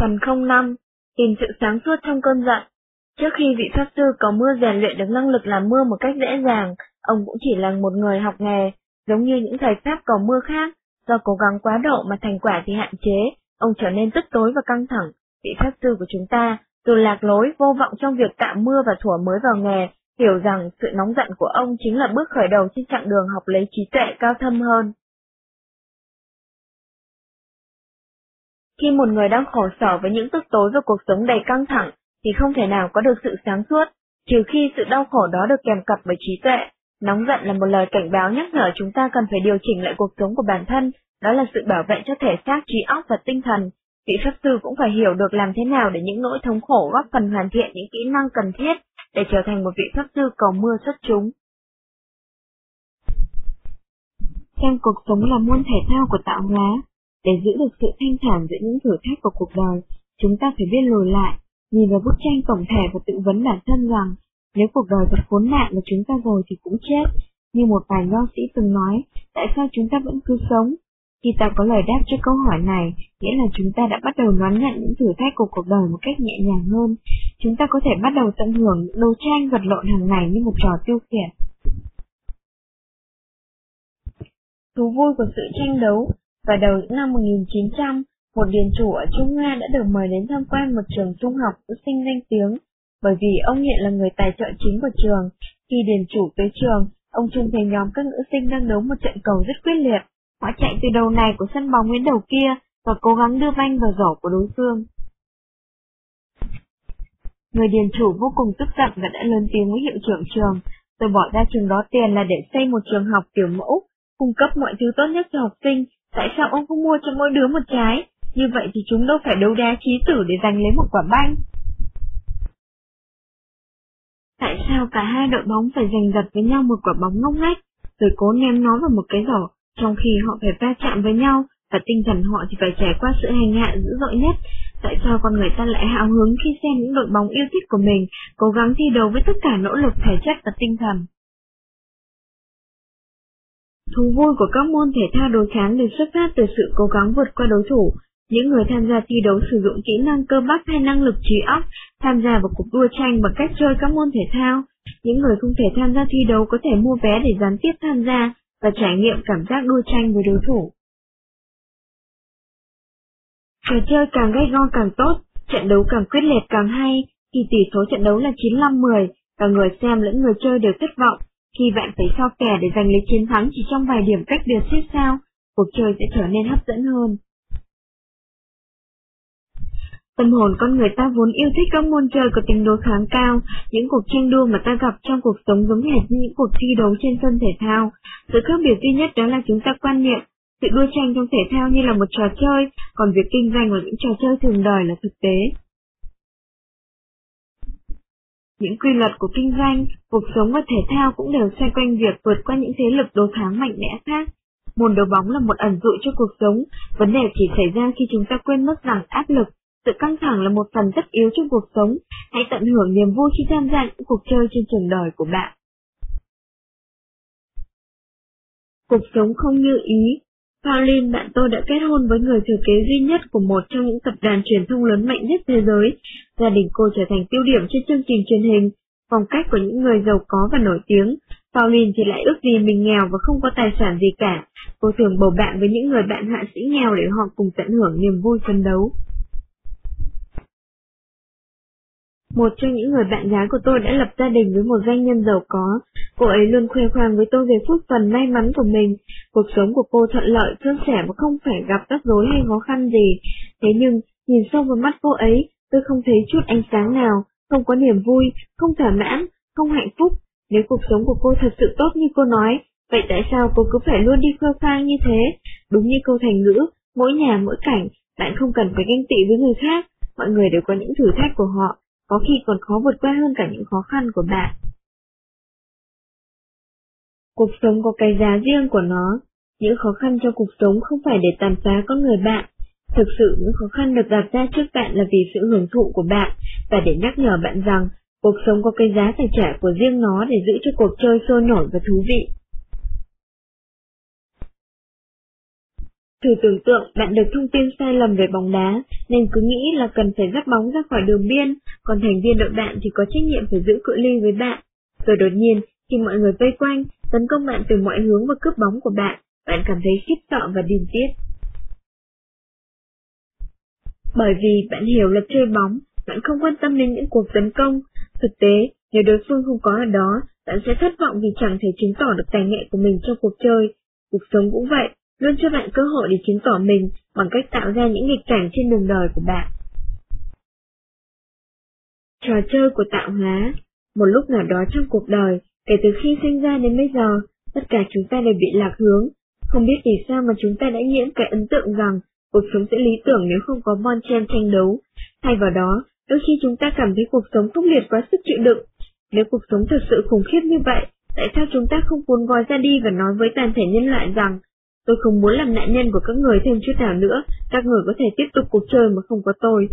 Phần 05 Tìm sự sáng suốt trong cơn giận Trước khi vị pháp sư cầu mưa rèn luyện được năng lực làm mưa một cách dễ dàng, ông cũng chỉ là một người học nghề, giống như những thầy pháp cầu mưa khác, do cố gắng quá độ mà thành quả thì hạn chế, ông trở nên tức tối và căng thẳng. Vị pháp sư của chúng ta, từ lạc lối vô vọng trong việc tạo mưa và thủa mới vào nghề, hiểu rằng sự nóng giận của ông chính là bước khởi đầu trên chặng đường học lấy trí tuệ cao thâm hơn. Khi một người đang khổ sở với những tức tối và cuộc sống đầy căng thẳng, thì không thể nào có được sự sáng suốt, trừ khi sự đau khổ đó được kèm cặp với trí tuệ. Nóng giận là một lời cảnh báo nhắc nhở chúng ta cần phải điều chỉnh lại cuộc sống của bản thân, đó là sự bảo vệ cho thể xác, trí óc và tinh thần. Vị pháp sư cũng phải hiểu được làm thế nào để những nỗi thống khổ góp phần hoàn thiện những kỹ năng cần thiết để trở thành một vị pháp sư cầu mưa xuất chúng. Xem cuộc sống là môn thể thao của tạo hóa. Để giữ được sự thanh thản giữa những thử thách của cuộc đời, chúng ta phải biết lùi lại, nhìn vào bức tranh tổng thể và tự vấn bản thân rằng, nếu cuộc đời thật khốn nạn mà chúng ta rồi thì cũng chết. Như một vài nho sĩ từng nói, tại sao chúng ta vẫn cứ sống? Khi ta có lời đáp cho câu hỏi này, nghĩa là chúng ta đã bắt đầu đón nhận những thử thách của cuộc đời một cách nhẹ nhàng hơn. Chúng ta có thể bắt đầu tận hưởng những đấu tranh vật lộn hàng ngày như một trò tiêu khiển. Thú vui của sự tranh đấu vào đầu những năm 1900, một điền chủ ở Trung Nga đã được mời đến tham quan một trường trung học nữ sinh danh tiếng, bởi vì ông hiện là người tài trợ chính của trường. Khi điền chủ tới trường, ông trông thấy nhóm các nữ sinh đang đấu một trận cầu rất quyết liệt. Họ chạy từ đầu này của sân bóng đến đầu kia và cố gắng đưa banh vào rổ của đối phương. Người điền chủ vô cùng tức giận và đã lớn tiếng với hiệu trưởng trường. Tôi bỏ ra trường đó tiền là để xây một trường học kiểu mẫu, cung cấp mọi thứ tốt nhất cho học sinh. Tại sao ông không mua cho mỗi đứa một trái? Như vậy thì chúng đâu phải đấu đá trí tử để giành lấy một quả banh. Tại sao cả hai đội bóng phải giành giật với nhau một quả bóng ngốc nghếch, rồi cố ném nó vào một cái giỏ, trong khi họ phải va chạm với nhau, và tinh thần họ thì phải trải qua sự hành hạ dữ dội nhất. Tại sao con người ta lại hào hứng khi xem những đội bóng yêu thích của mình cố gắng thi đấu với tất cả nỗ lực thể chất và tinh thần? Thú vui của các môn thể thao đối kháng đều xuất phát từ sự cố gắng vượt qua đối thủ, những người tham gia thi đấu sử dụng kỹ năng cơ bắp hay năng lực trí óc, tham gia vào cuộc đua tranh bằng cách chơi các môn thể thao. Những người không thể tham gia thi đấu có thể mua vé để gián tiếp tham gia và trải nghiệm cảm giác đua tranh với đối thủ. Trò chơi càng gay go càng tốt, trận đấu càng quyết liệt càng hay, thì tỷ số trận đấu là 95-10, cả người xem lẫn người chơi đều thất vọng, khi bạn phải so kè để giành lấy chiến thắng chỉ trong vài điểm cách biệt xếp sao, cuộc chơi sẽ trở nên hấp dẫn hơn. Tâm hồn con người ta vốn yêu thích các môn chơi có tính đối kháng cao, những cuộc tranh đua mà ta gặp trong cuộc sống giống hệt như những cuộc thi đấu trên sân thể thao. Sự khác biệt duy nhất đó là chúng ta quan niệm sự đua tranh trong thể thao như là một trò chơi, còn việc kinh doanh và những trò chơi thường đời là thực tế. Những quy luật của kinh doanh, cuộc sống và thể thao cũng đều xoay quanh việc vượt qua những thế lực đối kháng mạnh mẽ khác. Môn đấu bóng là một ẩn dụ cho cuộc sống, vấn đề chỉ xảy ra khi chúng ta quên mất rằng áp lực, sự căng thẳng là một phần rất yếu trong cuộc sống, hãy tận hưởng niềm vui khi tham gia những cuộc chơi trên trường đời của bạn. Cuộc sống không như ý Pauline, bạn tôi đã kết hôn với người thừa kế duy nhất của một trong những tập đoàn truyền thông lớn mạnh nhất thế giới. Gia đình cô trở thành tiêu điểm trên chương trình truyền hình, phong cách của những người giàu có và nổi tiếng. Pauline thì lại ước gì mình nghèo và không có tài sản gì cả. Cô thường bầu bạn với những người bạn hạ sĩ nghèo để họ cùng tận hưởng niềm vui phấn đấu. Một trong những người bạn gái của tôi đã lập gia đình với một doanh nhân giàu có. Cô ấy luôn khoe khoang với tôi về phúc phần may mắn của mình. Cuộc sống của cô thuận lợi, suôn sẻ và không phải gặp rắc rối hay khó khăn gì. Thế nhưng, nhìn sâu vào mắt cô ấy, tôi không thấy chút ánh sáng nào, không có niềm vui, không thỏa mãn, không hạnh phúc. Nếu cuộc sống của cô thật sự tốt như cô nói, vậy tại sao cô cứ phải luôn đi khoe khoang như thế? Đúng như câu thành ngữ, mỗi nhà mỗi cảnh, bạn không cần phải ganh tị với người khác, mọi người đều có những thử thách của họ, có khi còn khó vượt qua hơn cả những khó khăn của bạn. Cuộc sống có cái giá riêng của nó, những khó khăn trong cuộc sống không phải để tàn phá con người bạn. Thực sự những khó khăn được đặt ra trước bạn là vì sự hưởng thụ của bạn và để nhắc nhở bạn rằng cuộc sống có cái giá phải trả của riêng nó để giữ cho cuộc chơi sôi nổi và thú vị. Thử tưởng tượng bạn được thông tin sai lầm về bóng đá, nên cứ nghĩ là cần phải dắt bóng ra khỏi đường biên, còn thành viên đội bạn thì có trách nhiệm phải giữ cự ly với bạn. Rồi đột nhiên, khi mọi người vây quanh, tấn công bạn từ mọi hướng và cướp bóng của bạn, bạn cảm thấy khiếp sợ và điên tiết. Bởi vì bạn hiểu là chơi bóng, bạn không quan tâm đến những cuộc tấn công. Thực tế, nếu đối phương không có ở đó, bạn sẽ thất vọng vì chẳng thể chứng tỏ được tài nghệ của mình trong cuộc chơi. Cuộc sống cũng vậy, luôn cho bạn cơ hội để chứng tỏ mình bằng cách tạo ra những nghịch cảnh trên đường đời của bạn. Trò chơi của tạo hóa Một lúc nào đó trong cuộc đời, kể từ khi sinh ra đến bây giờ, tất cả chúng ta đều bị lạc hướng. Không biết vì sao mà chúng ta đã nhiễm cái ấn tượng rằng cuộc sống sẽ lý tưởng nếu không có bon chen tranh đấu. Thay vào đó, đôi khi chúng ta cảm thấy cuộc sống khốc liệt quá sức chịu đựng. Nếu cuộc sống thật sự khủng khiếp như vậy, tại sao chúng ta không cuốn gói ra đi và nói với toàn thể nhân loại rằng Tôi không muốn làm nạn nhân của các người thêm chút nào nữa, các người có thể tiếp tục cuộc chơi mà không có tôi.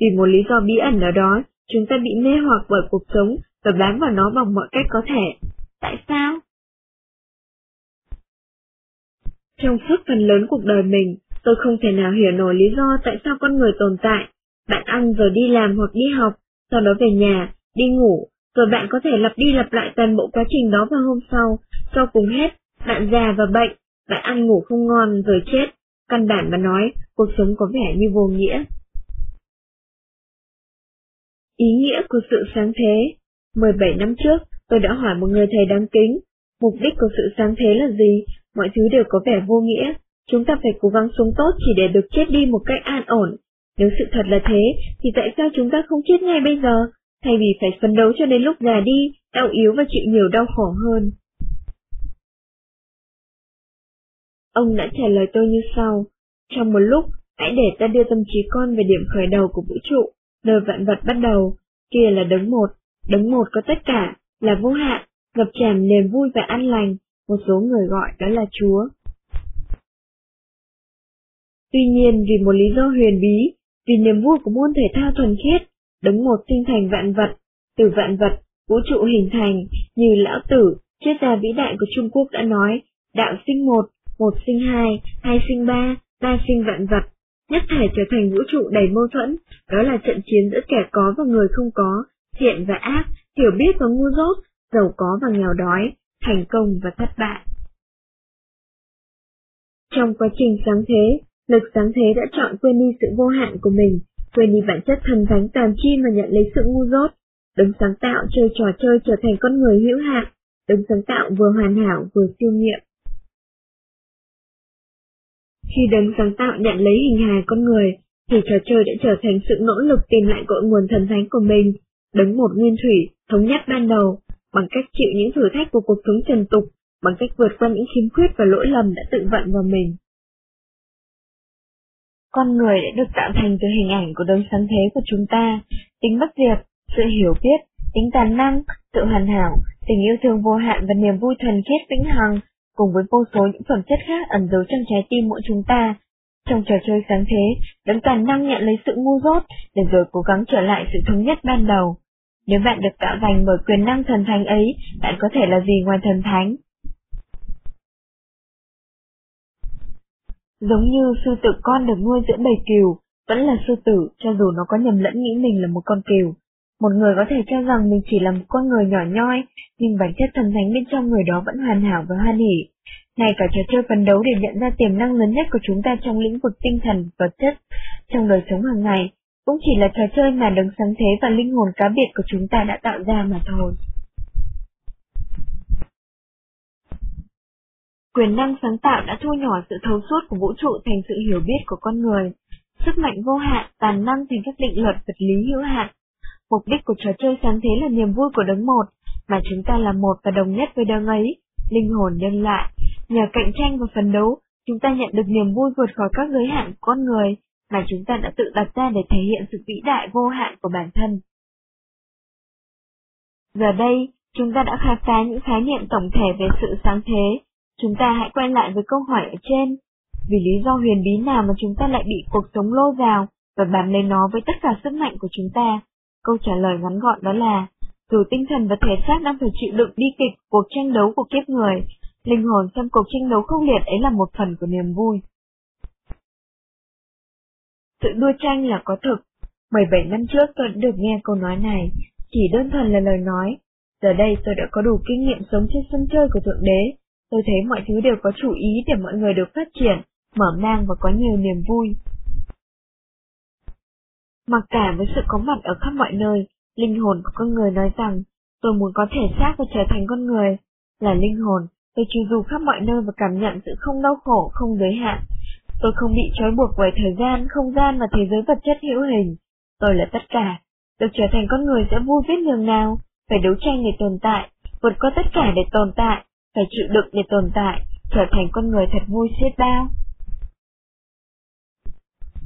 Vì một lý do bí ẩn nào đó, chúng ta bị mê hoặc bởi cuộc sống và bám vào nó bằng mọi cách có thể. Tại sao? Trong suốt phần lớn cuộc đời mình, tôi không thể nào hiểu nổi lý do tại sao con người tồn tại. Bạn ăn rồi đi làm hoặc đi học, sau đó về nhà, đi ngủ, rồi bạn có thể lặp đi lặp lại toàn bộ quá trình đó vào hôm sau. Sau cùng hết, bạn già và bệnh, bạn ăn ngủ không ngon rồi chết. Căn bản mà nói, cuộc sống có vẻ như vô nghĩa. Ý nghĩa của sự sáng thế 17 năm trước, tôi đã hỏi một người thầy đáng kính, mục đích của sự sáng thế là gì? Mọi thứ đều có vẻ vô nghĩa. Chúng ta phải cố gắng sống tốt chỉ để được chết đi một cách an ổn. Nếu sự thật là thế, thì tại sao chúng ta không chết ngay bây giờ, thay vì phải phấn đấu cho đến lúc già đi, đau yếu và chịu nhiều đau khổ hơn? Ông đã trả lời tôi như sau. Trong một lúc, hãy để ta đưa tâm trí con về điểm khởi đầu của vũ trụ, nơi vạn vật bắt đầu. Kia là đấng một, đấng một có tất cả, là vô hạn, ngập tràn niềm vui và an lành, một số người gọi đó là Chúa. Tuy nhiên vì một lý do huyền bí, vì niềm vui của môn thể thao thuần khiết, đấng một sinh thành vạn vật, từ vạn vật, vũ trụ hình thành, như lão tử, triết gia vĩ đại của Trung Quốc đã nói, đạo sinh một, một sinh hai, hai sinh ba, ba sinh vạn vật, nhất thể trở thành vũ trụ đầy mâu thuẫn, đó là trận chiến giữa kẻ có và người không có, thiện và ác, hiểu biết và ngu dốt, giàu có và nghèo đói, thành công và thất bại. Trong quá trình sáng thế, lực sáng thế đã chọn quên đi sự vô hạn của mình, quên đi bản chất thần thánh tàn chi mà nhận lấy sự ngu dốt, đứng sáng tạo chơi trò chơi trở thành con người hữu hạn, đứng sáng tạo vừa hoàn hảo vừa siêu nghiệm. Khi đấng sáng tạo nhận lấy hình hài con người, thì trò chơi đã trở thành sự nỗ lực tìm lại cội nguồn thần thánh của mình, đấng một nguyên thủy, thống nhất ban đầu, bằng cách chịu những thử thách của cuộc sống trần tục, bằng cách vượt qua những khiếm khuyết và lỗi lầm đã tự vận vào mình. Con người đã được tạo thành từ hình ảnh của đấng sáng thế của chúng ta, tính bất diệt, sự hiểu biết, tính tàn năng, sự hoàn hảo, tình yêu thương vô hạn và niềm vui thuần khiết vĩnh hằng cùng với vô số những phẩm chất khác ẩn giấu trong trái tim mỗi chúng ta. Trong trò chơi sáng thế, đấng toàn năng nhận lấy sự ngu dốt, để rồi cố gắng trở lại sự thống nhất ban đầu. Nếu bạn được tạo thành bởi quyền năng thần thánh ấy, bạn có thể là gì ngoài thần thánh? Giống như sư tử con được nuôi giữa bầy cừu, vẫn là sư tử cho dù nó có nhầm lẫn nghĩ mình là một con cừu. Một người có thể cho rằng mình chỉ là một con người nhỏ nhoi, nhưng bản chất thần thánh bên trong người đó vẫn hoàn hảo và hoan hỷ. Ngay cả trò chơi phấn đấu để nhận ra tiềm năng lớn nhất của chúng ta trong lĩnh vực tinh thần, vật chất, trong đời sống hàng ngày, cũng chỉ là trò chơi mà đấng sáng thế và linh hồn cá biệt của chúng ta đã tạo ra mà thôi. Quyền năng sáng tạo đã thu nhỏ sự thấu suốt của vũ trụ thành sự hiểu biết của con người. Sức mạnh vô hạn, tàn năng thành các định luật vật lý hữu hạn, Mục đích của trò chơi sáng thế là niềm vui của đấng một, mà chúng ta là một và đồng nhất với đấng ấy, linh hồn nhân lại. Nhờ cạnh tranh và phấn đấu, chúng ta nhận được niềm vui vượt khỏi các giới hạn của con người, mà chúng ta đã tự đặt ra để thể hiện sự vĩ đại vô hạn của bản thân. Giờ đây, chúng ta đã khám phá những khái niệm tổng thể về sự sáng thế. Chúng ta hãy quay lại với câu hỏi ở trên. Vì lý do huyền bí nào mà chúng ta lại bị cuộc sống lôi vào và bám lấy nó với tất cả sức mạnh của chúng ta? Câu trả lời ngắn gọn đó là, dù tinh thần và thể xác đang phải chịu đựng đi kịch cuộc tranh đấu của kiếp người, linh hồn trong cuộc tranh đấu không liệt ấy là một phần của niềm vui. sự đua tranh là có thực. 17 năm trước tôi đã được nghe câu nói này, chỉ đơn thuần là lời nói. Giờ đây tôi đã có đủ kinh nghiệm sống trên sân chơi của Thượng Đế. Tôi thấy mọi thứ đều có chủ ý để mọi người được phát triển, mở mang và có nhiều niềm vui. Mặc cả với sự có mặt ở khắp mọi nơi, linh hồn của con người nói rằng, tôi muốn có thể xác và trở thành con người. Là linh hồn, tôi chu du khắp mọi nơi và cảm nhận sự không đau khổ, không giới hạn. Tôi không bị trói buộc bởi thời gian, không gian và thế giới vật chất hữu hình. Tôi là tất cả. Được trở thành con người sẽ vui biết nhường nào, phải đấu tranh để tồn tại, vượt qua tất cả để tồn tại, phải chịu đựng để tồn tại, trở thành con người thật vui xiết bao.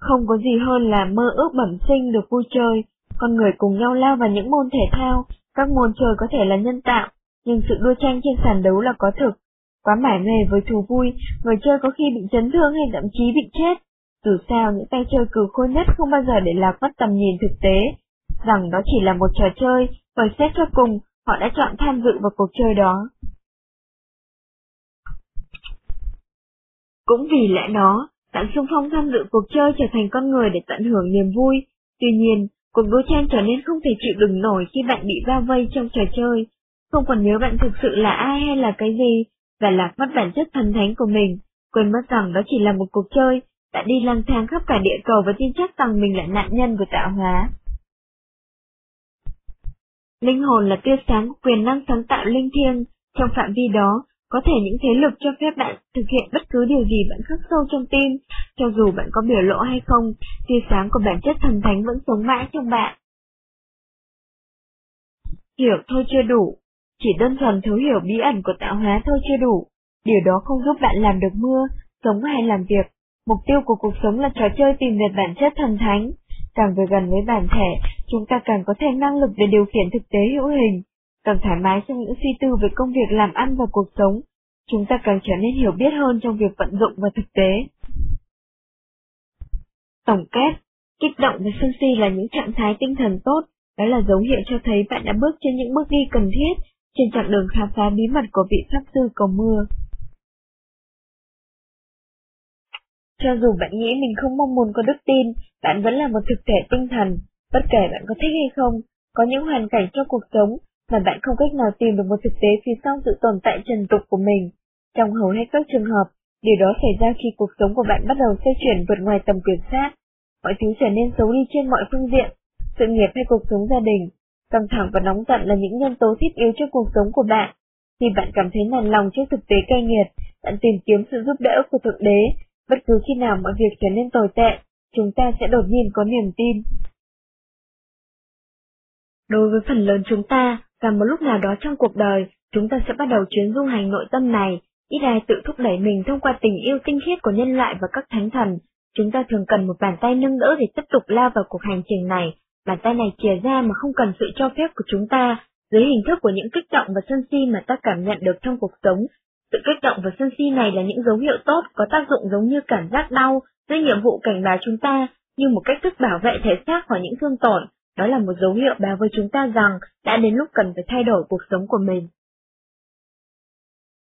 Không có gì hơn là mơ ước bẩm sinh được vui chơi, con người cùng nhau lao vào những môn thể thao, các môn chơi có thể là nhân tạo, nhưng sự đua tranh trên sàn đấu là có thực. Quá mải mê với thú vui, người chơi có khi bị chấn thương hay thậm chí bị chết. Dù sao, những tay chơi cử khôi nhất không bao giờ để lạc mất tầm nhìn thực tế, rằng đó chỉ là một trò chơi, bởi xét cho cùng, họ đã chọn tham dự vào cuộc chơi đó. Cũng vì lẽ đó, bạn xung phong tham dự cuộc chơi trở thành con người để tận hưởng niềm vui. Tuy nhiên, cuộc đua tranh trở nên không thể chịu đựng nổi khi bạn bị bao vây trong trò chơi, không còn nhớ bạn thực sự là ai hay là cái gì, và lạc mất bản chất thần thánh của mình, quên mất rằng đó chỉ là một cuộc chơi, đã đi lang thang khắp cả địa cầu và tin chắc rằng mình là nạn nhân của tạo hóa. Linh hồn là tia sáng của quyền năng sáng tạo linh thiêng, trong phạm vi đó, có thể những thế lực cho phép bạn thực hiện bất cứ điều gì bạn khắc sâu trong tim, cho dù bạn có biểu lộ hay không, tia sáng của bản chất thần thánh vẫn sống mãi trong bạn. Hiểu thôi chưa đủ, chỉ đơn thuần thấu hiểu bí ẩn của tạo hóa thôi chưa đủ, điều đó không giúp bạn làm được mưa, sống hay làm việc. Mục tiêu của cuộc sống là trò chơi tìm về bản chất thần thánh. Càng về gần với bản thể, chúng ta càng có thêm năng lực để điều khiển thực tế hữu hình, càng thoải mái trong những suy tư về công việc làm ăn và cuộc sống, chúng ta càng trở nên hiểu biết hơn trong việc vận dụng và thực tế. Tổng kết, kích động và sân si là những trạng thái tinh thần tốt, đó là dấu hiệu cho thấy bạn đã bước trên những bước đi cần thiết trên chặng đường khám phá bí mật của vị pháp sư cầu mưa. Cho dù bạn nghĩ mình không mong muốn có đức tin, bạn vẫn là một thực thể tinh thần, bất kể bạn có thích hay không, có những hoàn cảnh trong cuộc sống mà bạn không cách nào tìm được một thực tế phía sau sự tồn tại trần tục của mình. Trong hầu hết các trường hợp, điều đó xảy ra khi cuộc sống của bạn bắt đầu xoay chuyển vượt ngoài tầm kiểm soát. Mọi thứ trở nên xấu đi trên mọi phương diện, sự nghiệp hay cuộc sống gia đình. Căng thẳng và nóng giận là những nhân tố thiết yếu cho cuộc sống của bạn. Khi bạn cảm thấy nản lòng trước thực tế cay nghiệt, bạn tìm kiếm sự giúp đỡ của Thượng Đế. Bất cứ khi nào mọi việc trở nên tồi tệ, chúng ta sẽ đột nhiên có niềm tin. Đối với phần lớn chúng ta, và một lúc nào đó trong cuộc đời, chúng ta sẽ bắt đầu chuyến du hành nội tâm này, ít ai tự thúc đẩy mình thông qua tình yêu tinh khiết của nhân loại và các thánh thần. Chúng ta thường cần một bàn tay nâng đỡ để tiếp tục lao vào cuộc hành trình này. Bàn tay này chìa ra mà không cần sự cho phép của chúng ta, dưới hình thức của những kích động và sân si mà ta cảm nhận được trong cuộc sống. Sự kích động và sân si này là những dấu hiệu tốt có tác dụng giống như cảm giác đau, dưới nhiệm vụ cảnh báo chúng ta như một cách thức bảo vệ thể xác khỏi những thương tổn, đó là một dấu hiệu báo với chúng ta rằng đã đến lúc cần phải thay đổi cuộc sống của mình.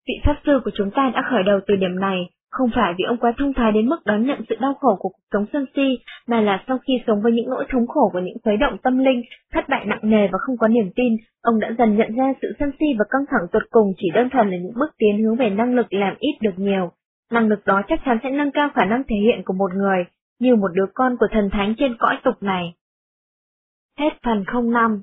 Vị pháp sư của chúng ta đã khởi đầu từ điểm này, không phải vì ông quá thông thái đến mức đón nhận sự đau khổ của cuộc sống sân si, mà là sau khi sống với những nỗi thống khổ của những khuấy động tâm linh, thất bại nặng nề và không có niềm tin, ông đã dần nhận ra sự sân si và căng thẳng tuyệt cùng chỉ đơn thuần là những bước tiến hướng về năng lực làm ít được nhiều. Năng lực đó chắc chắn sẽ nâng cao khả năng thể hiện của một người, như một đứa con của thần thánh trên cõi tục này. Hết phần 05